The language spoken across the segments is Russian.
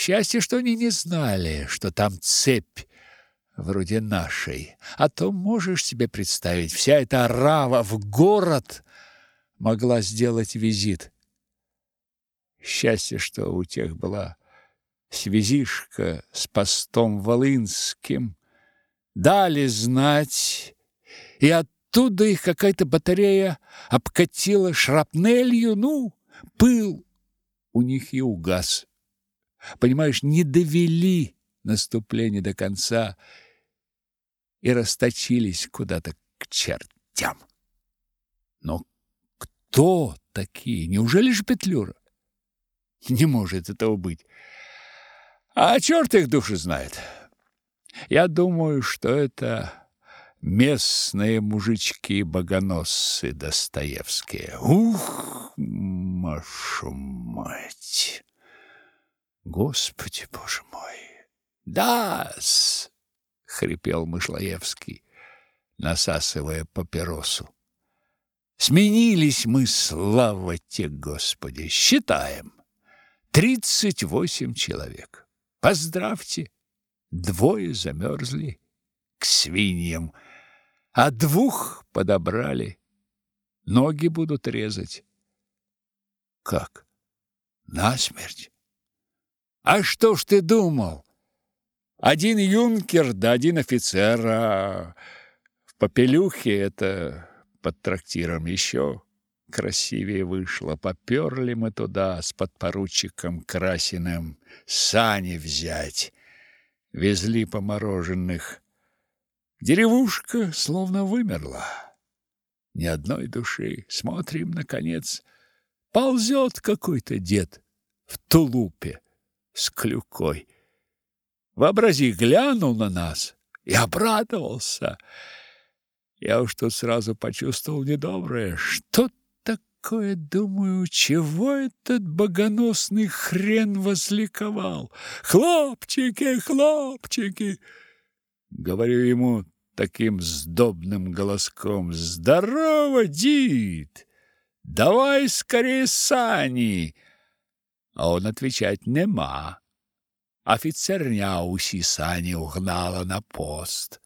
Счастье, что они не знали, что там цепь вроде нашей. А то можешь себе представить, вся эта орава в город могла сделать визит. Счастье, что у тех была связишка с постом Волынским. Дали знать, и оттуда их какая-то батарея обкатила шрапнелью, ну, пыл у них и угас. Понимаешь, не довели наступление до конца и расточились куда-то к чертям. Но кто такие? Неужели же Петлюра? Не может этого быть. А черт их души знает. Я думаю, что это местные мужички-богоносцы Достоевские. Ух, машу мать! Господи, боже мой! Да-с! хрипел Мышлоевский, насасывая папиросу. Сменились мы, слава тебе, Господи, считаем. Тридцать восемь человек. Поздравьте, двое замерзли к свиньям, а двух подобрали. Ноги будут резать. Как? Насмерть? А что ж ты думал? Один юнкер да один офицер, а в попелюхе это под трактиром еще красивее вышло. Поперли мы туда с подпоручиком Красиным сани взять. Везли помороженных. Деревушка словно вымерла. Ни одной души. Смотрим, наконец, ползет какой-то дед в тулупе с клюкой. Вообрази, глянул на нас и обрадовался. Я уж тут сразу почувствовал недоброе. Что такое, думаю, чего этот богоносный хрен возликовал? Хлопчики, хлопчики! Говорю ему таким сдобным голоском. Здорово, дід! Давай скорее сани! А он отвечать нема. Офицерня усі сани угнала на пост.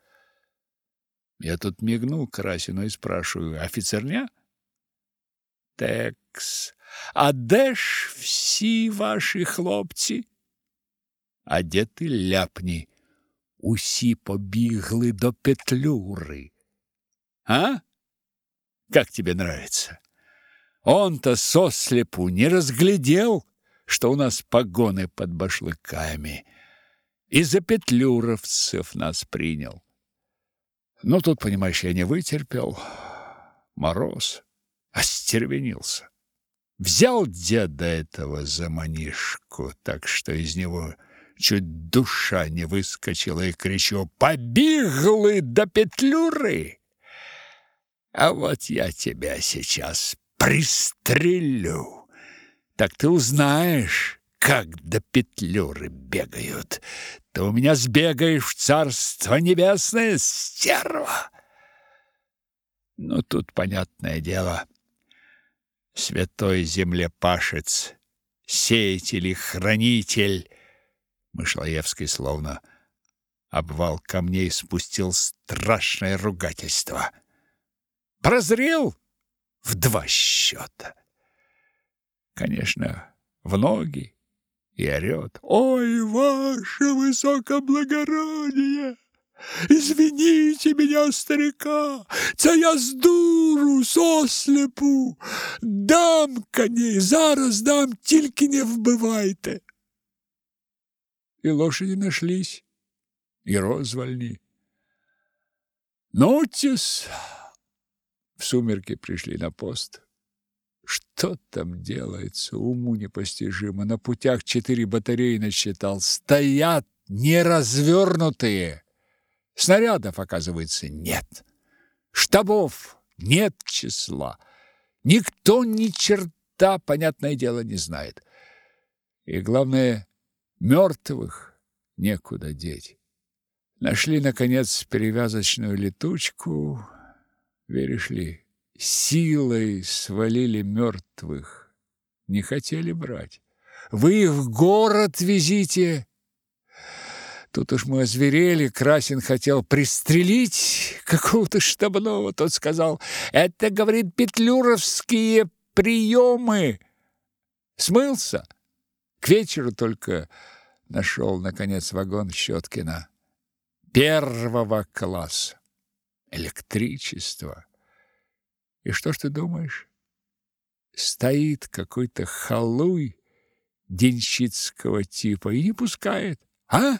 Я тут мигнул Красину и спрашиваю, офицерня? Текс, а де ж всі ваші хлопці? А де ти ляпні? Усі побігли до Петлюры. А? Как тебе нравится? Он-то сослепу не разглядел, что у нас погоны под башлыками, и за петлюровцев нас принял. Ну, тут, понимаешь, я не вытерпел. Мороз. Остервенился. Взял деда этого за манишку, так что из него чуть душа не выскочила, и кричу «Побеглы до петлюры!» А вот я тебя сейчас пристрелю. Так ты узнаешь, как до петлюры бегают. Ты у меня сбегаешь в царство небесное, стерва. Ну, тут понятное дело. Святой землепашец, сеятель и хранитель. Мышлоевский словно обвал камней спустил страшное ругательство. Прозрел в два счета конечно, в ноги и орет. «Ой, ваше высокоблагородие! Извините меня, старика, це я з дуру, сослепу, дам коней, зараз дам, тільки не вбивайте!» И лошади нашлись, и розвальни. Нотис в сумерки пришли на пост. Что там делается, уму непостижимо. На путях четыре батареи насчитал. Стоят неразвернутые. Снарядов, оказывается, нет. Штабов нет числа. Никто ни черта, понятное дело, не знает. И главное, мертвых некуда деть. Нашли, наконец, перевязочную летучку. Веришь ли, силой свалили мертвых, не хотели брать. Вы их в город везите. Тут уж мы озверели, Красин хотел пристрелить какого-то штабного. Тот сказал, это, говорит, петлюровские приемы. Смылся. К вечеру только нашел, наконец, вагон Щеткина. Первого класса. Электричество. И что ж ты думаешь? Стоит какой-то халуй денщицкого типа и не пускает. А?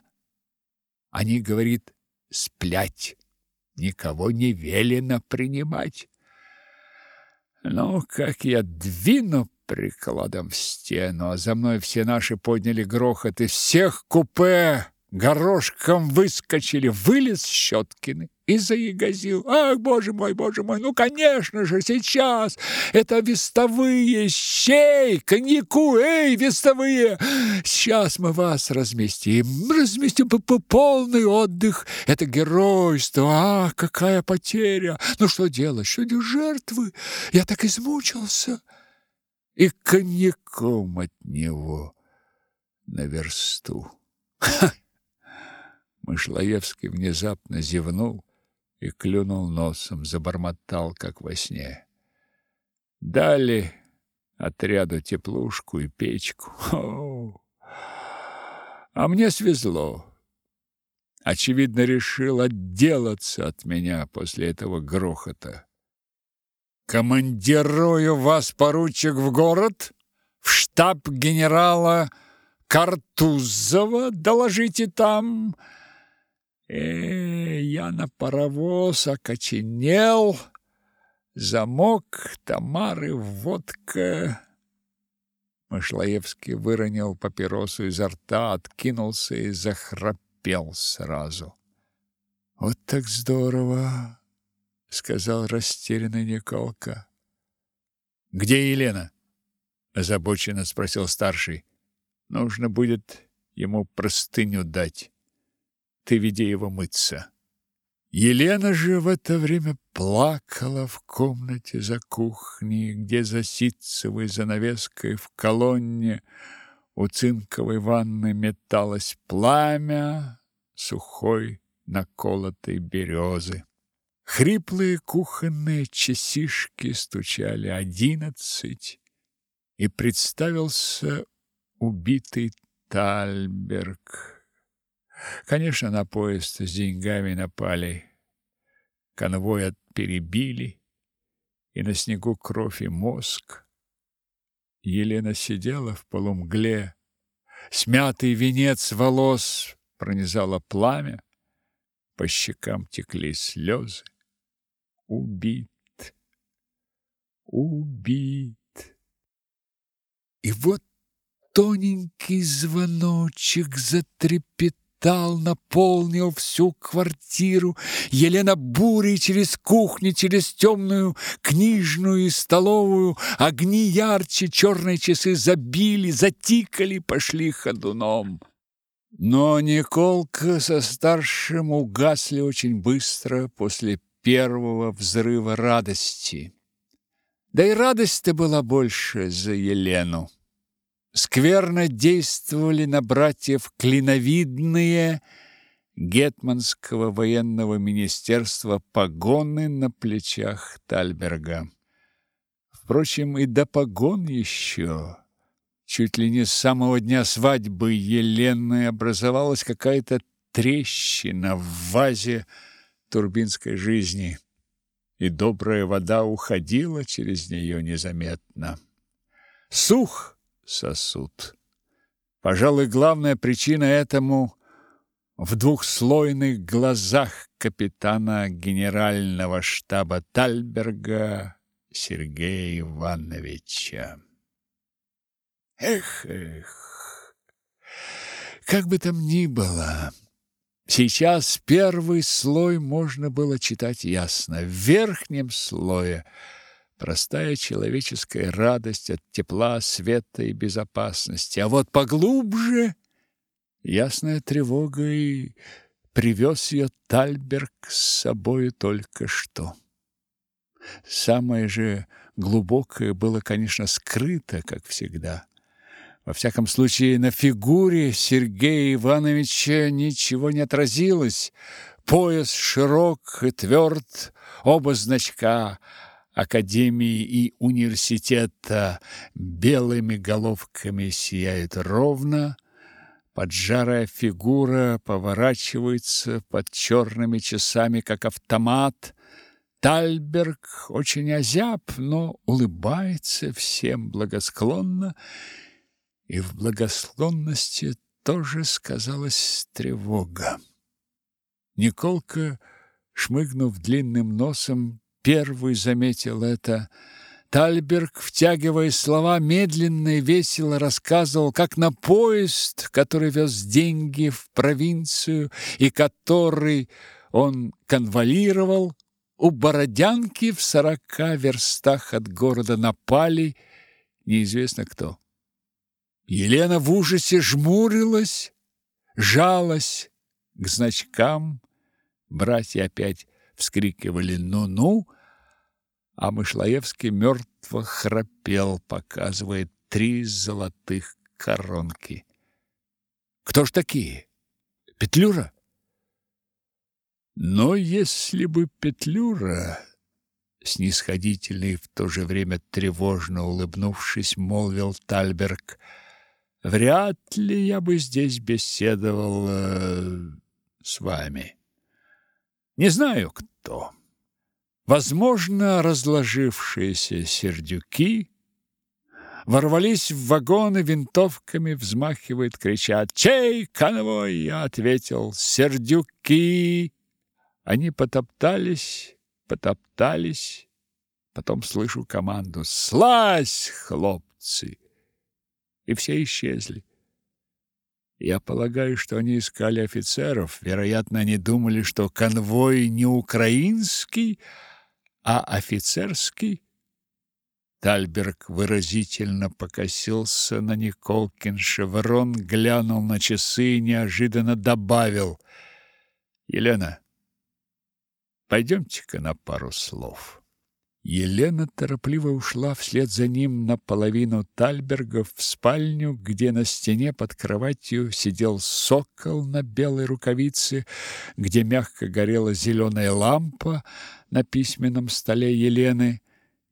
Они, говорит, сплять. Никого не велено принимать. Ну, как я двину прикладом в стену, а за мной все наши подняли грохот, из всех купе горошком выскочили, вылез Щеткин и заягозил. Ах, боже мой, боже мой, ну, конечно же, сейчас! Это вестовые, щей, коньяку, эй, вестовые, сейчас мы вас разместим, разместим по, по полный отдых, это геройство, ах, какая потеря, ну, что делать, что делать, жертвы, я так измучился, и коньяком от него на версту. Ха! Мышлоевский внезапно зевнул и клюнул носом, забормотал, как во сне. Дали отряду теплушку и печку. О! А мне свезло. Очевидно, решил отделаться от меня после этого грохота. Командирую вас, поручик, в город, в штаб генерала Картузова, доложите там, Э, я на паровоз окоченел, замок, Тамары, водка. Машлаевский выронил папиросу изо рта, откинулся и захрапел сразу. Вот так здорово, сказал растерянный Николка. Где Елена? озабоченно спросил старший. Нужно будет ему простыню дать ты веди его мыться. Елена же в это время плакала в комнате за кухней, где за ситцевой занавеской в колонне у цинковой ванны металось пламя сухой наколотой березы. Хриплые кухонные часишки стучали одиннадцать, и представился убитый Тальберг. Конечно, на поезд с деньгами напали. Конвой перебили, и на снегу кровь и мозг. Елена сидела в полумгле. Смятый венец волос пронизало пламя. По щекам текли слезы. Убит. Убит. И вот тоненький звоночек затрепетал металл наполнил всю квартиру. Елена бурей через кухню, через темную книжную и столовую. Огни ярче, черные часы забили, затикали, пошли ходуном. Но Николка со старшим угасли очень быстро после первого взрыва радости. Да и радость-то была больше за Елену скверно действовали на братьев клиновидные гетманского военного министерства погоны на плечах Тальберга. Впрочем, и до погон еще, чуть ли не с самого дня свадьбы Елены, образовалась какая-то трещина в вазе турбинской жизни, и добрая вода уходила через нее незаметно. Сух сосуд. Пожалуй, главная причина этому в двухслойных глазах капитана генерального штаба Тальберга Сергея Ивановича. Эх, эх. Как бы там ни было, сейчас первый слой можно было читать ясно. В верхнем слое Простая человеческая радость от тепла, света и безопасности. А вот поглубже ясная тревога и привез ее Тальберг с собою только что. Самое же глубокое было, конечно, скрыто, как всегда. Во всяком случае, на фигуре Сергея Ивановича ничего не отразилось. Пояс широк и тверд, оба значка Академии и университета белыми головками сияют ровно, поджарая фигура поворачивается под черными часами, как автомат. Тальберг очень озяб, но улыбается всем благосклонно, и в благосклонности тоже сказалась тревога. Николка, шмыгнув длинным носом, первый заметил это. Тальберг, втягивая слова, медленно и весело рассказывал, как на поезд, который вез деньги в провинцию и который он конволировал, у Бородянки в сорока верстах от города напали неизвестно кто. Елена в ужасе жмурилась, жалась к значкам. Братья опять вскрикивали «ну-ну», а Мышлаевский мертво храпел, показывая три золотых коронки. «Кто ж такие? Петлюра?» Но если бы Петлюра, снисходительный в то же время тревожно улыбнувшись, молвил Тальберг, вряд ли я бы здесь беседовал э, с вами. Не знаю, кто. Возможно, разложившиеся сердюки ворвались в вагоны винтовками, взмахивают, кричат «Чей конвой?» Я ответил «Сердюки!» Они потоптались, потоптались, потом слышу команду «Слазь, хлопцы!» И все исчезли. Я полагаю, что они искали офицеров. Вероятно, они думали, что конвой не украинский, а офицерский. Тальберг выразительно покосился на Николкин шеврон, глянул на часы и неожиданно добавил. «Елена, Пойдемте-ка на пару слов. Елена торопливо ушла вслед за ним наполовину Тальберга в спальню, где на стене под кроватью сидел сокол на белой рукавице, где мягко горела зеленая лампа на письменном столе Елены,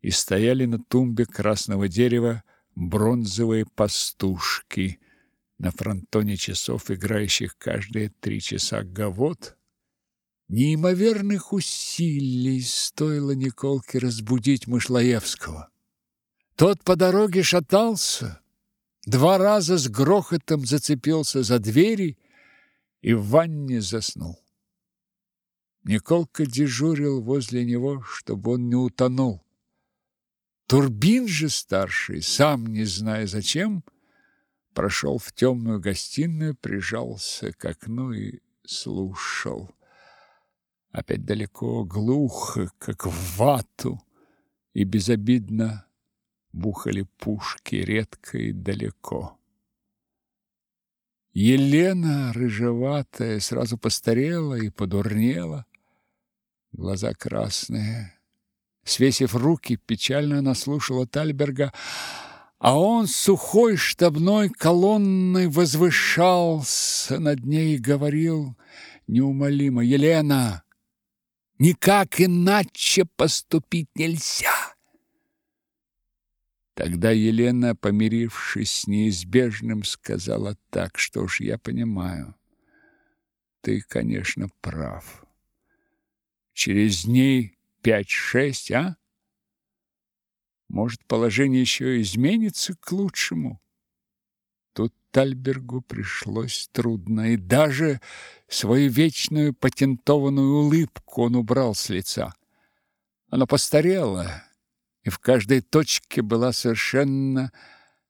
и стояли на тумбе красного дерева бронзовые пастушки на фронтоне часов, играющих каждые три часа гавот, Неимоверных усилий стоило Николке разбудить Мышлаевского. Тот по дороге шатался, два раза с грохотом зацепился за двери и в ванне заснул. Николка дежурил возле него, чтобы он не утонул. Турбин же старший, сам не зная зачем, прошел в темную гостиную, прижался к окну и слушал. Опять далеко, глухо, как в вату, и безобидно бухали пушки редко и далеко. Елена, рыжеватая, сразу постарела и подурнела, глаза красные. Свесив руки, печально она слушала Тальберга, а он сухой штабной колонной возвышался над ней и говорил неумолимо: "Елена, Никак иначе поступить нельзя. Тогда Елена, помирившись с неизбежным, сказала так, что ж, я понимаю. Ты, конечно, прав. Через дней пять-шесть, а? Может, положение еще изменится к лучшему? Тальбергу пришлось трудно, и даже свою вечную патентованную улыбку он убрал с лица. Она постарела, и в каждой точке была совершенно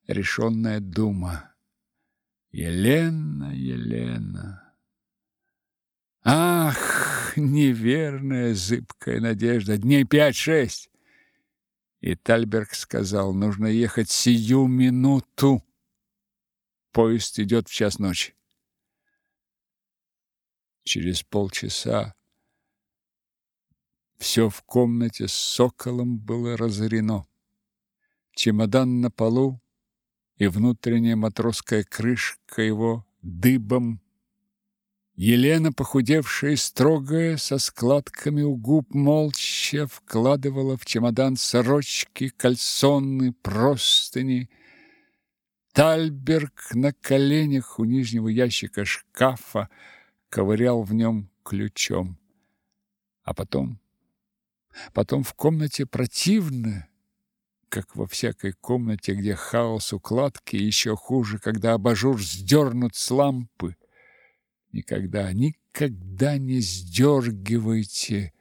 решенная дума. Елена, Елена. Ах, неверная зыбкая надежда, дней пять-шесть. И Тальберг сказал, нужно ехать сию минуту. Поезд идет в час ночи. Через полчаса все в комнате с соколом было разорено. Чемодан на полу и внутренняя матросская крышка его дыбом. Елена, похудевшая и строгая, со складками у губ, молча вкладывала в чемодан сорочки, кальсоны, простыни. Тальберг на коленях у нижнего ящика шкафа ковырял в нем ключом. А потом, потом в комнате противно, как во всякой комнате, где хаос укладки, еще хуже, когда абажур сдернут с лампы. Никогда, никогда не сдергивайте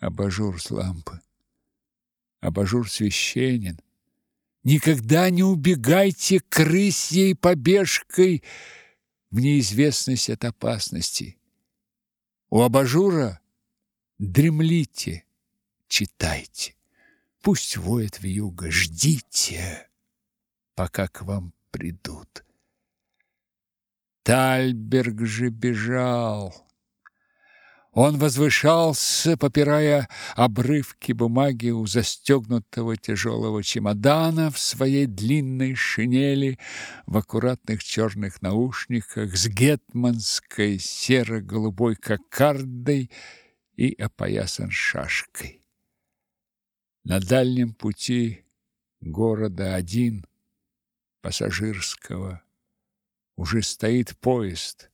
абажур с лампы. Абажур священен. Никогда не убегайте крысьей побежкой в неизвестность от опасности. У абажура дремлите, читайте. Пусть воет вьюга, ждите, пока к вам придут. Тальберг же бежал. Он возвышался, попирая обрывки бумаги у застегнутого тяжелого чемодана в своей длинной шинели, в аккуратных черных наушниках с гетманской серо-голубой кокардой и опоясан шашкой. На дальнем пути города один пассажирского уже стоит поезд,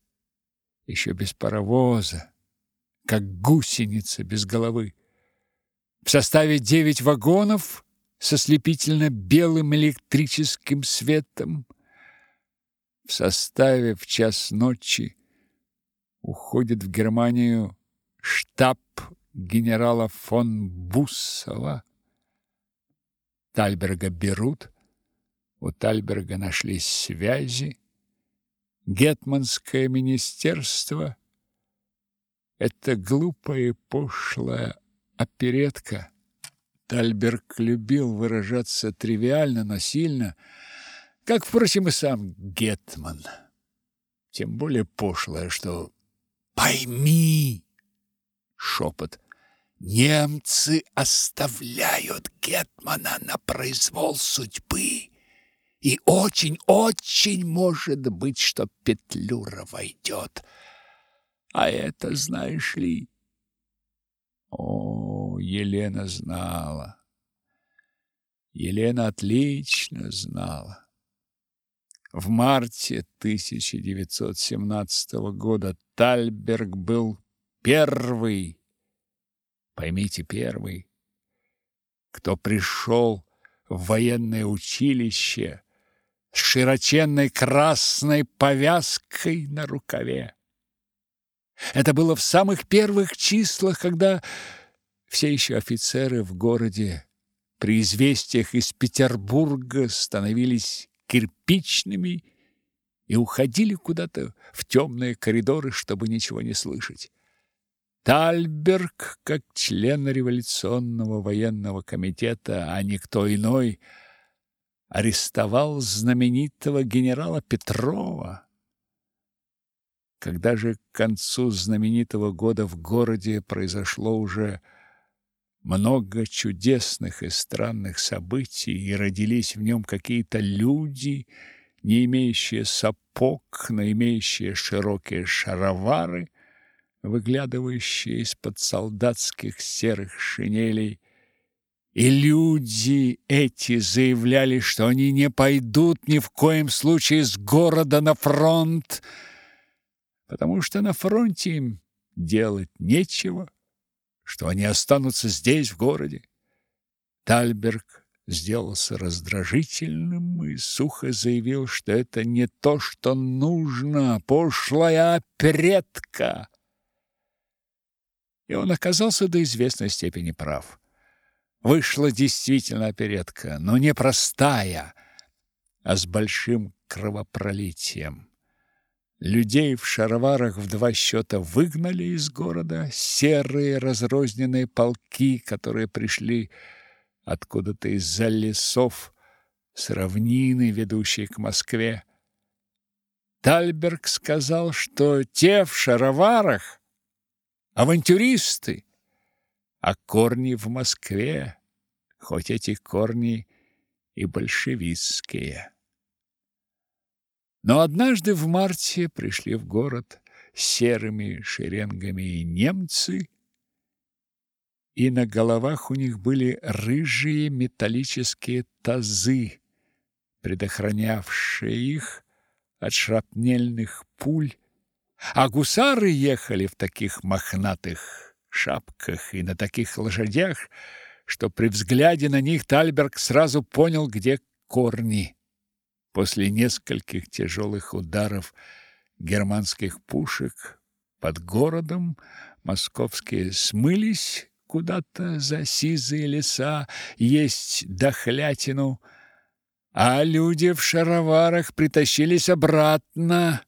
еще без паровоза, как гусеница без головы. В составе девять вагонов со слепительно белым электрическим светом. В составе в час ночи уходит в Германию штаб генерала фон Буссова. Тальберга берут, у Тальберга нашлись связи. Гетманское министерство это глупая и пошлая оперетка. Тальберг любил выражаться тривиально, но сильно, как, впрочем, и сам Гетман. Тем более пошлая, что «Пойми!» — шепот. «Немцы оставляют Гетмана на произвол судьбы, и очень-очень может быть, что Петлюра войдет». А это знаешь ли? О, Елена знала. Елена отлично знала. В марте 1917 года Тальберг был первый, поймите, первый, кто пришел в военное училище с широченной красной повязкой на рукаве. Это было в самых первых числах, когда все еще офицеры в городе при известиях из Петербурга становились кирпичными и уходили куда-то в темные коридоры, чтобы ничего не слышать. Тальберг, как член революционного военного комитета, а никто иной, арестовал знаменитого генерала Петрова, когда же к концу знаменитого года в городе произошло уже много чудесных и странных событий, и родились в нем какие-то люди, не имеющие сапог, но имеющие широкие шаровары, выглядывающие из-под солдатских серых шинелей, и люди эти заявляли, что они не пойдут ни в коем случае с города на фронт, потому что на фронте им делать нечего, что они останутся здесь, в городе. Тальберг сделался раздражительным и сухо заявил, что это не то, что нужно, пошлая оперетка. И он оказался до известной степени прав. Вышла действительно оперетка, но не простая, а с большим кровопролитием. Людей в шароварах в два счета выгнали из города, серые разрозненные полки, которые пришли откуда-то из-за лесов с равнины, ведущей к Москве. Тальберг сказал, что те в шароварах авантюристы, а корни в Москве, хоть эти корни и большевистские. Но однажды в марте пришли в город серыми шеренгами и немцы, и на головах у них были рыжие металлические тазы, предохранявшие их от шрапнельных пуль, а гусары ехали в таких мохнатых шапках и на таких лошадях, что при взгляде на них Тальберг сразу понял, где корни. После нескольких тяжелых ударов германских пушек под городом московские смылись куда-то за сизые леса есть дохлятину, а люди в шароварах притащились обратно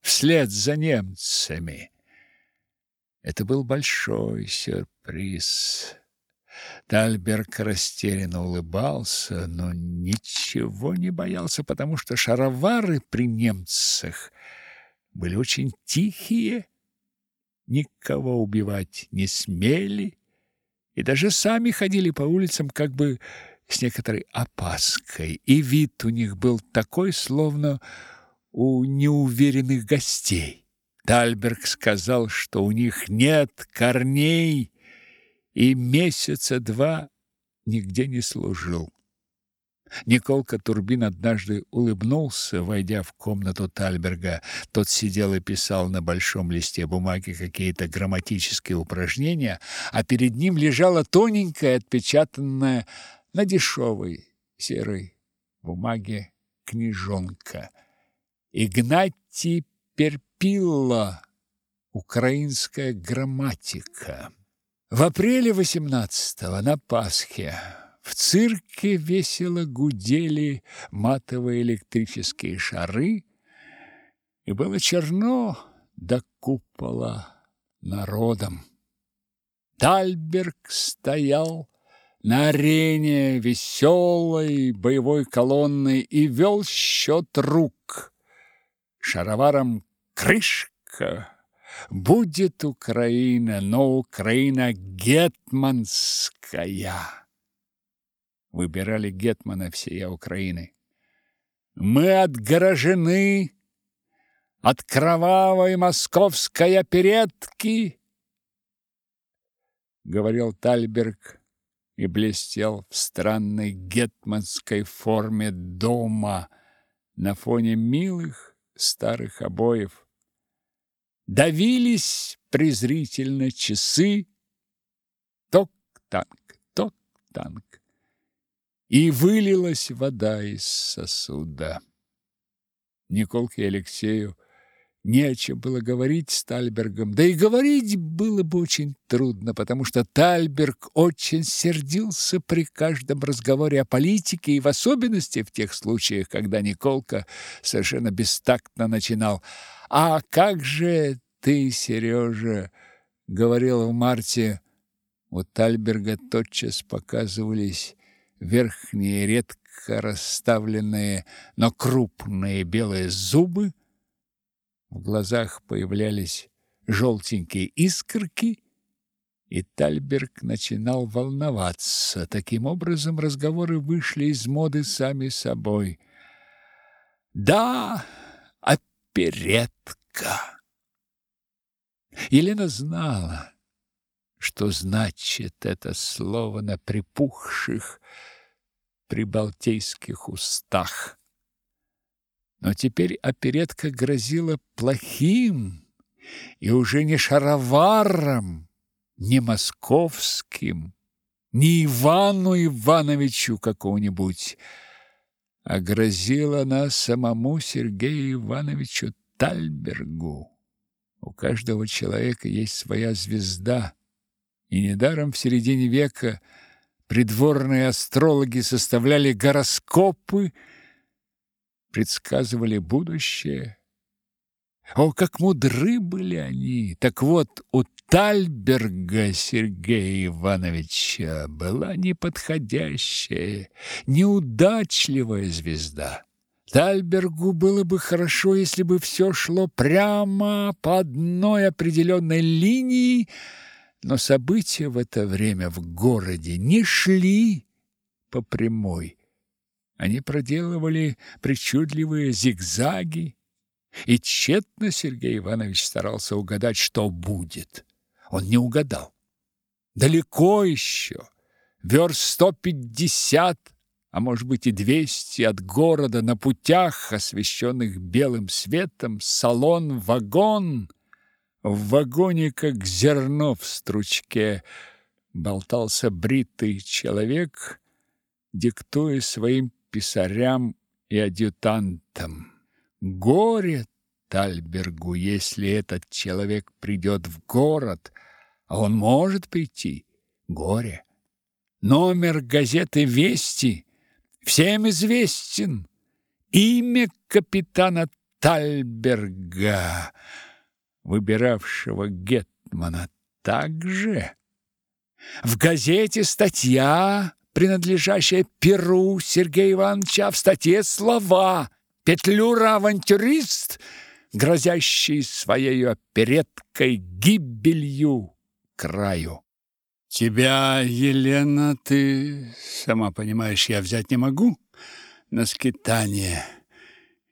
вслед за немцами. Это был большой сюрприз. Тальберг растерянно улыбался, но ничего не боялся, потому что шаровары при немцах были очень тихие, никого убивать не смели и даже сами ходили по улицам как бы с некоторой опаской, и вид у них был такой, словно у неуверенных гостей. Тальберг сказал, что у них нет корней, и месяца два нигде не служил. Николка Турбин однажды улыбнулся, войдя в комнату Тальберга. Тот сидел и писал на большом листе бумаги какие-то грамматические упражнения, а перед ним лежала тоненькая, отпечатанная на дешевой серой бумаге книжонка. Игнатий Перпилла. Украинская грамматика. В апреле 18-го на Пасхе в цирке весело гудели матовые электрические шары, и было черно до купола народом. Тальберг стоял на арене веселой боевой колонны и вел счет рук. Шароваром крышка будет Украина, но Украина гетманская выбирали гетмана всея Украины. Мы отгорожены от кровавой московской оперетки, говорил Тальберг и блестел в странной гетманской форме дома на фоне милых старых обоев. Давились презрительно часы. Ток-танк, ток-танк и вылилась вода из сосуда. Николке Алексею не о чем было говорить с Тальбергом, да и говорить было бы очень трудно, потому что Тальберг очень сердился при каждом разговоре о политике и в особенности в тех случаях, когда Николка совершенно бестактно начинал. «А как же ты, Сережа?» говорил в марте, у Тальберга тотчас показывались верхние редко расставленные, но крупные белые зубы, в глазах появлялись желтенькие искорки, и Тальберг начинал волноваться. Таким образом, разговоры вышли из моды сами собой. Да, оперетка. Елена знала, что значит это слово на припухших прибалтийских устах. Но теперь оперетка грозила плохим и уже не шароваром, не московским, не Ивану Ивановичу какому-нибудь, а грозила она самому Сергею Ивановичу Тальбергу. У каждого человека есть своя звезда, и недаром в середине века придворные астрологи составляли гороскопы, предсказывали будущее. О, как мудры были они! Так вот, у Тальберга Сергея Ивановича была неподходящая, неудачливая звезда. Тальбергу было бы хорошо, если бы все шло прямо по одной определенной линии, но события в это время в городе не шли по прямой. Они проделывали причудливые зигзаги, И тщетно Сергей Иванович старался угадать, что будет. Он не угадал. Далеко еще, верст сто пятьдесят, а может быть и двести от города на путях, освещенных белым светом, салон-вагон. В вагоне, как зерно в стручке, болтался бритый человек, диктуя своим писарям и адъютантам. Горе Тальбергу, если этот человек придет в город, а он может прийти. Горе. Номер газеты «Вести» всем известен. Имя капитана Тальберга, выбиравшего гетмана, также. В газете статья, принадлежащая Перу Сергея Ивановича, в статье слова «Петлюра-авантюрист», грозящий своей опереткой гибелью краю. Тебя, Елена, ты, сама понимаешь, я взять не могу на скитание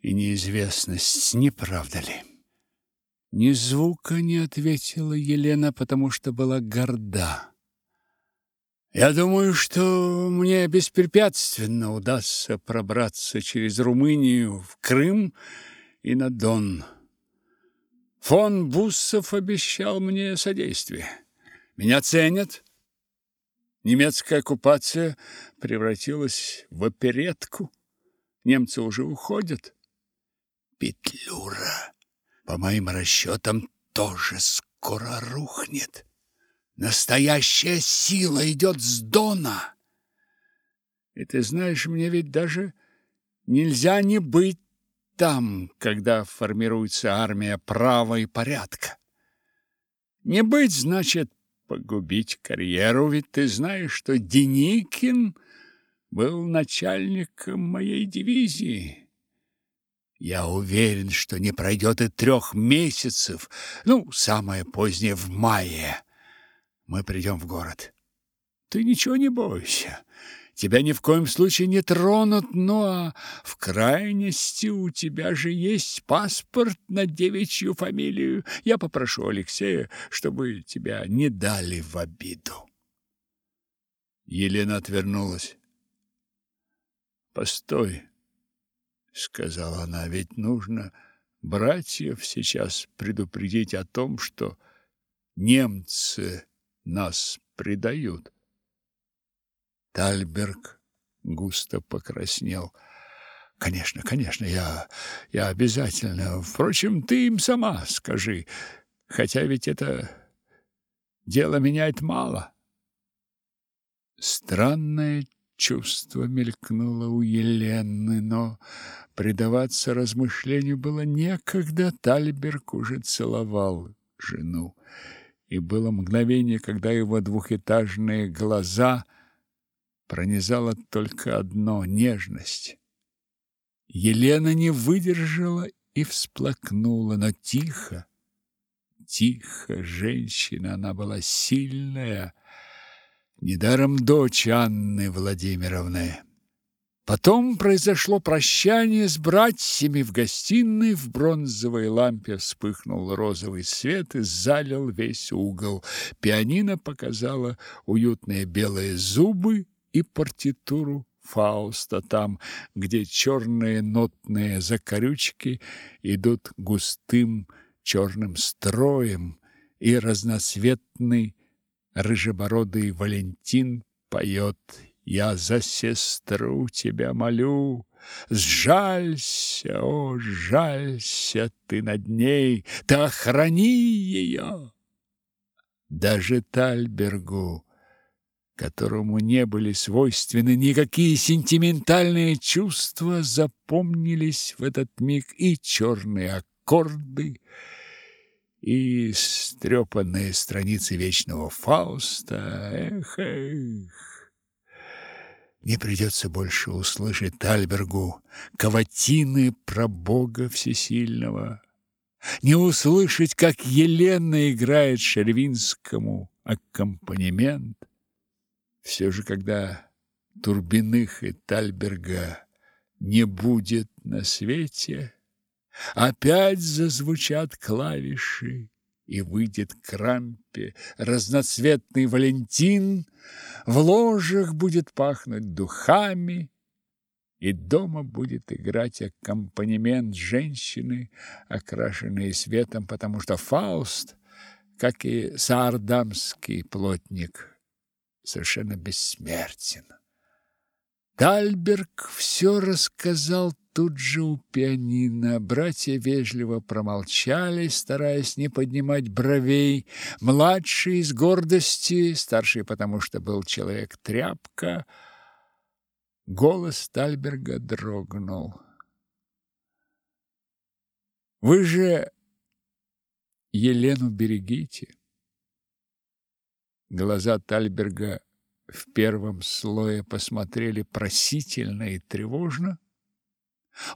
и неизвестность, не правда ли? Ни звука не ответила Елена, потому что была горда. Я думаю, что мне беспрепятственно удастся пробраться через Румынию в Крым и на Дон. Фон Буссов обещал мне содействие. Меня ценят, Немецкая оккупация превратилась в оперетку. Немцы уже уходят. Петлюра, по моим расчетам, тоже скоро рухнет. Настоящая сила идет с Дона. И ты знаешь, мне ведь даже нельзя не быть там, когда формируется армия права и порядка. Не быть, значит, погубить карьеру, ведь ты знаешь, что Деникин был начальником моей дивизии. Я уверен, что не пройдет и трех месяцев, ну, самое позднее в мае. Мы придем в город. Ты ничего не бойся. Тебя ни в коем случае не тронут, ну а в крайности у тебя же есть паспорт на девичью фамилию. Я попрошу Алексея, чтобы тебя не дали в обиду. Елена отвернулась. Постой, сказала она, ведь нужно братьев сейчас предупредить о том, что немцы нас предают. Тальберг густо покраснел. Конечно, конечно, я я обязательно. Впрочем, ты им сама скажи, хотя ведь это дело меняет мало. Странное чувство мелькнуло у Елены, но предаваться размышлению было некогда. Тальберг уже целовал жену, и было мгновение, когда его двухэтажные глаза пронизало только одно — нежность. Елена не выдержала и всплакнула, но тихо, тихо, женщина она была сильная, недаром дочь Анны Владимировны. Потом произошло прощание с братьями в гостиной, в бронзовой лампе вспыхнул розовый свет и залил весь угол. Пианино показало уютные белые зубы и партитуру Фауста там, где черные нотные закорючки идут густым черным строем, и разноцветный рыжебородый Валентин поет «Я за сестру тебя молю». Сжалься, о, жалься ты над ней, ты охрани ее. Даже Тальбергу которому не были свойственны никакие сентиментальные чувства, запомнились в этот миг и черные аккорды, и стрепанные страницы вечного Фауста. Эх, эх. Не придется больше услышать Тальбергу каватины про Бога Всесильного, не услышать, как Елена играет Шервинскому аккомпанемент. Все же, когда Турбиных и Тальберга не будет на свете, Опять зазвучат клавиши, и выйдет к рампе разноцветный Валентин, в ложах будет пахнуть духами, и дома будет играть аккомпанемент женщины, окрашенные светом, потому что Фауст, как и саардамский плотник, совершенно бессмертен. Тальберг все рассказал тут же у пианино. Братья вежливо промолчали, стараясь не поднимать бровей. Младший из гордости, старший потому что был человек-тряпка. Голос Тальберга дрогнул. «Вы же Елену берегите!» Глаза Тальберга в первом слое посмотрели просительно и тревожно.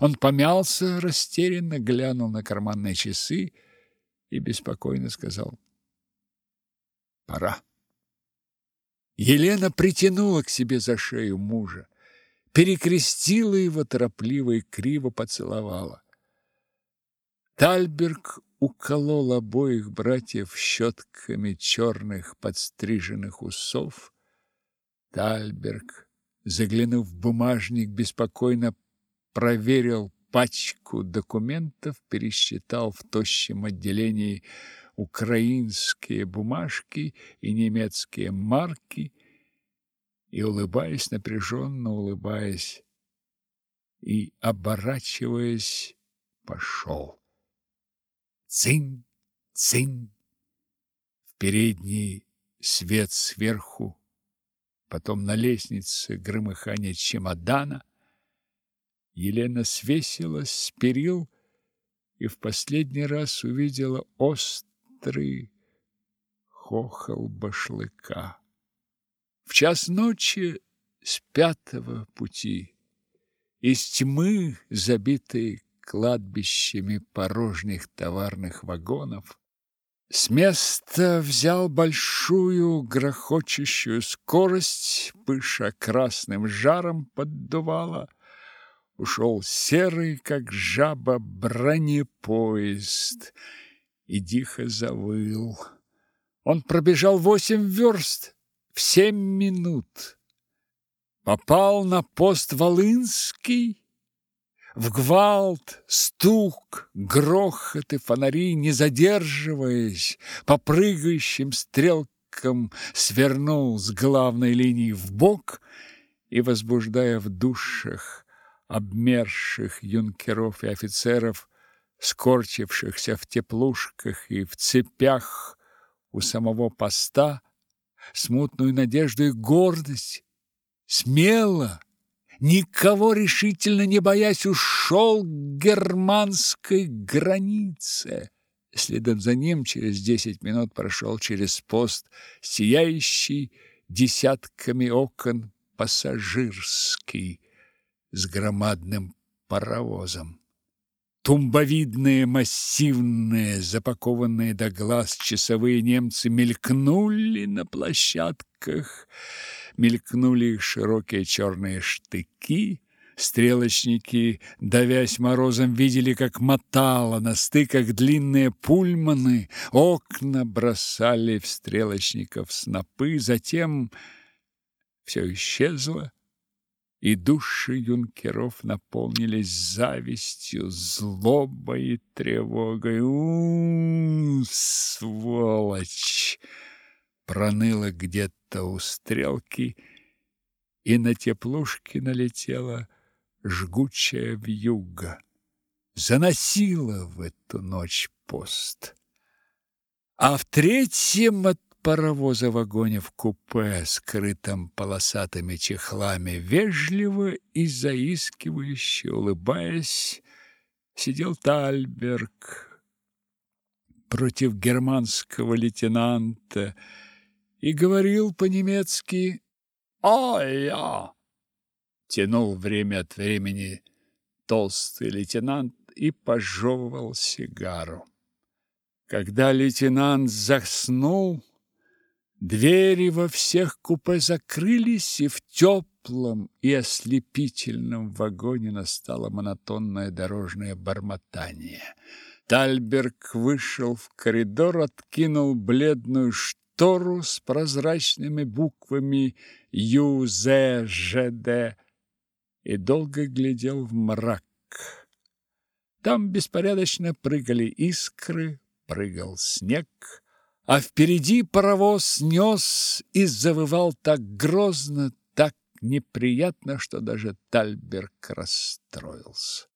Он помялся, растерянно глянул на карманные часы и беспокойно сказал «Пора». Елена притянула к себе за шею мужа, перекрестила его торопливо и криво поцеловала. Тальберг уколол обоих братьев щетками черных подстриженных усов. Тальберг, заглянув в бумажник, беспокойно проверил пачку документов, пересчитал в тощем отделении украинские бумажки и немецкие марки и, улыбаясь, напряженно улыбаясь и оборачиваясь, пошел. Цинь, цинь. В передний свет сверху, потом на лестнице громыхание чемодана. Елена свесилась с перил и в последний раз увидела острый хохол башлыка. В час ночи с пятого пути из тьмы, забитой кладбищами порожних товарных вагонов. С места взял большую грохочущую скорость, пыша красным жаром поддувала. Ушел серый, как жаба, бронепоезд и дико завыл. Он пробежал восемь верст в семь минут. Попал на пост Волынский в гвалт, стук, грохот и фонари, не задерживаясь, по прыгающим стрелкам свернул с главной линии в бок и, возбуждая в душах обмерших юнкеров и офицеров, скорчившихся в теплушках и в цепях у самого поста, смутную надежду и гордость, смело никого решительно не боясь, ушел к германской границе. Следом за ним через десять минут прошел через пост сияющий десятками окон пассажирский с громадным паровозом. Тумбовидные, массивные, запакованные до глаз часовые немцы мелькнули на площадках, мелькнули их широкие черные штыки. Стрелочники, давясь морозом, видели, как мотало на стыках длинные пульманы, окна бросали в стрелочников снопы, затем все исчезло, и души юнкеров наполнились завистью, злобой и тревогой. У, сволочь! Проныло где-то у стрелки, и на теплушки налетела жгучая вьюга. Заносила в эту ночь пост. А в третьем паровоза вагоне в купе, скрытом полосатыми чехлами, вежливо и заискивающе улыбаясь, сидел Тальберг против германского лейтенанта и говорил по-немецки «Ой-я!» Тянул время от времени толстый лейтенант и пожевывал сигару. Когда лейтенант заснул, Двери во всех купе закрылись, и в теплом и ослепительном вагоне настало монотонное дорожное бормотание. Тальберг вышел в коридор, откинул бледную штору с прозрачными буквами ЮЗЖД и долго глядел в мрак. Там беспорядочно прыгали искры, прыгал снег, а впереди паровоз нес и завывал так грозно, так неприятно, что даже Тальберг расстроился.